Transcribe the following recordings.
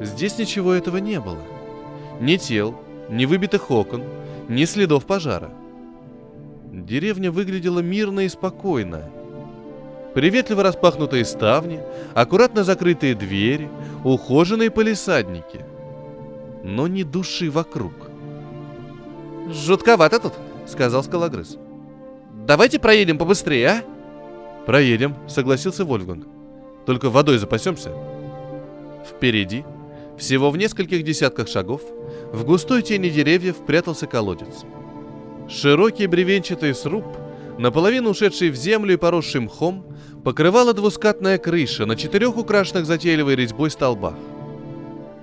Здесь ничего этого не было. Ни тел, ни выбитых окон, ни следов пожара. Деревня выглядела мирно и спокойно. Приветливо распахнутые ставни, аккуратно закрытые двери, ухоженные полисадники. Но ни души вокруг. «Жутковато тут», — сказал скалогрыз. «Давайте проедем побыстрее, а?» «Проедем», — согласился Вольфганг. «Только водой запасемся». Впереди, всего в нескольких десятках шагов, в густой тени деревьев прятался колодец. Широкий бревенчатый сруб, наполовину ушедший в землю и поросший мхом, покрывала двускатная крыша на четырех украшенных затейливой резьбой столбах.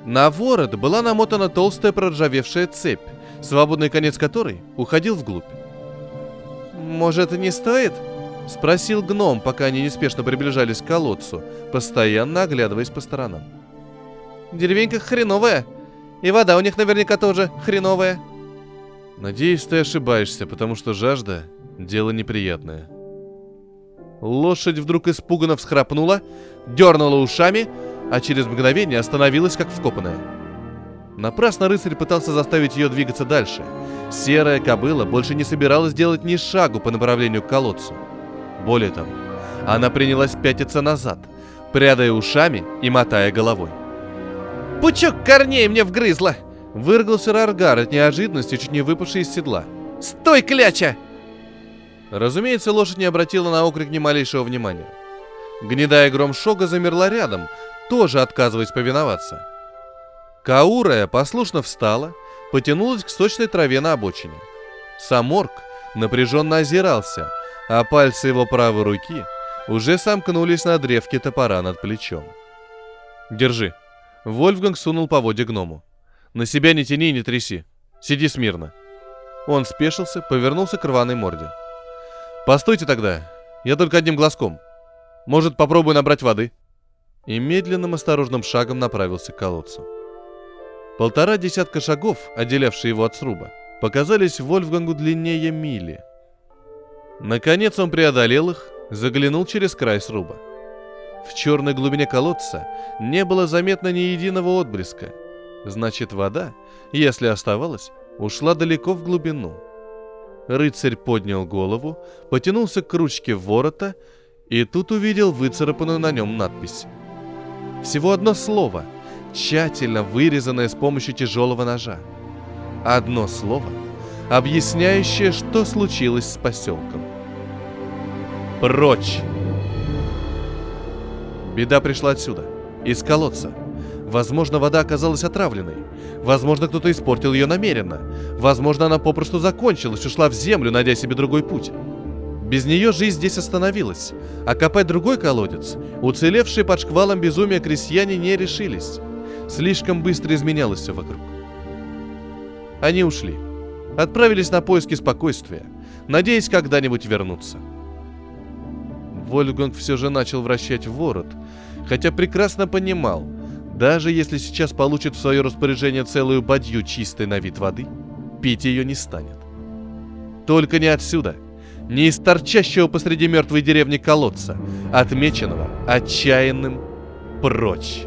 На ворот была намотана толстая проржавевшая цепь, свободный конец которой уходил вглубь. «Может, не стоит?» — спросил гном, пока они неспешно приближались к колодцу, постоянно оглядываясь по сторонам. «Деревенька хреновая, и вода у них наверняка тоже хреновая». «Надеюсь, ты ошибаешься, потому что жажда — дело неприятное». Лошадь вдруг испуганно всхрапнула, дернула ушами, а через мгновение остановилась, как вкопанная. Напрасно рыцарь пытался заставить ее двигаться дальше. Серая кобыла больше не собиралась делать ни шагу по направлению к колодцу. Более того, она принялась пятиться назад, прядая ушами и мотая головой. «Пучок корней мне вгрызло!» Выргался Раргар от неожиданности, чуть не выпавший из седла. «Стой, кляча!» Разумеется, лошадь не обратила на окрик ни малейшего внимания. Гнедая гром Шога замерла рядом, тоже отказываясь повиноваться. Каурая послушно встала, потянулась к сочной траве на обочине. Саморг напряженно озирался, а пальцы его правой руки уже сомкнулись на древке топора над плечом. «Держи». Вольфганг сунул поводья гному. «На себя не тяни и не тряси. Сиди смирно». Он спешился, повернулся к рваной морде. «Постойте тогда. Я только одним глазком. Может, попробую набрать воды?» И медленным осторожным шагом направился к колодцу. Полтора десятка шагов, отделявшие его от сруба, показались Вольфгангу длиннее мили. Наконец он преодолел их, заглянул через край сруба. В черной глубине колодца не было заметно ни единого отблеска. Значит, вода, если оставалась, ушла далеко в глубину. Рыцарь поднял голову, потянулся к ручке ворота и тут увидел выцарапанную на нем надпись. Всего одно слово — тщательно вырезанное с помощью тяжелого ножа. Одно слово, объясняющее, что случилось с поселком. Прочь! Беда пришла отсюда, из колодца. Возможно, вода оказалась отравленной. Возможно, кто-то испортил ее намеренно. Возможно, она попросту закончилась, ушла в землю, найдя себе другой путь. Без нее жизнь здесь остановилась, а копать другой колодец уцелевшие под шквалом безумия крестьяне не решились. Слишком быстро изменялось все вокруг. Они ушли. Отправились на поиски спокойствия, надеясь когда-нибудь вернуться. Вольфганг все же начал вращать ворот, хотя прекрасно понимал, даже если сейчас получит в свое распоряжение целую бадью чистой на вид воды, пить ее не станет. Только не отсюда, не из торчащего посреди мертвой деревни колодца, отмеченного отчаянным прочь.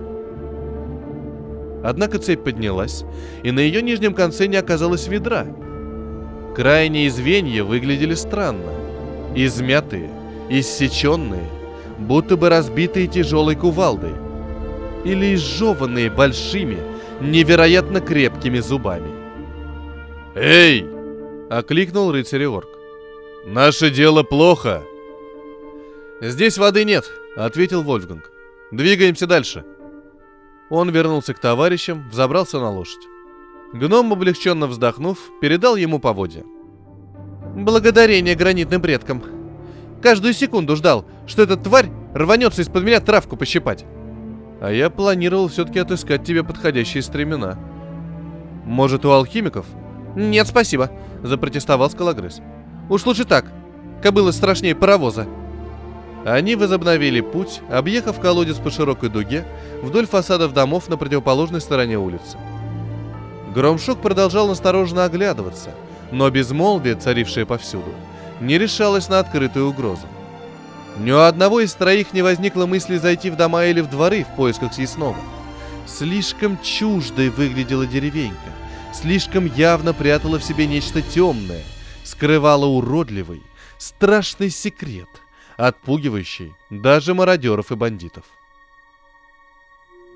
Однако цепь поднялась, и на ее нижнем конце не оказалось ведра. Крайние звенья выглядели странно. Измятые, иссеченные, будто бы разбитые тяжелой кувалдой. Или изжеванные большими, невероятно крепкими зубами. «Эй!» — окликнул рыцарь Орк. «Наше дело плохо!» «Здесь воды нет», — ответил Вольфганг. «Двигаемся дальше». Он вернулся к товарищам, взобрался на лошадь. Гном, облегченно вздохнув, передал ему поводья. «Благодарение гранитным предкам. Каждую секунду ждал, что эта тварь рванется из-под меня травку пощипать. А я планировал все-таки отыскать тебе подходящие стремена. Может, у алхимиков?» «Нет, спасибо», — запротестовал скалогрыз. «Уж лучше так. Кобыла страшнее паровоза». Они возобновили путь, объехав колодец по широкой дуге вдоль фасадов домов на противоположной стороне улицы. Громшок продолжал настороженно оглядываться, но безмолвие, царившее повсюду, не решалась на открытую угрозу. Ни у одного из троих не возникло мысли зайти в дома или в дворы в поисках съестного. Слишком чуждой выглядела деревенька, слишком явно прятала в себе нечто темное, скрывала уродливый, страшный секрет, отпугивающий даже мародеров и бандитов.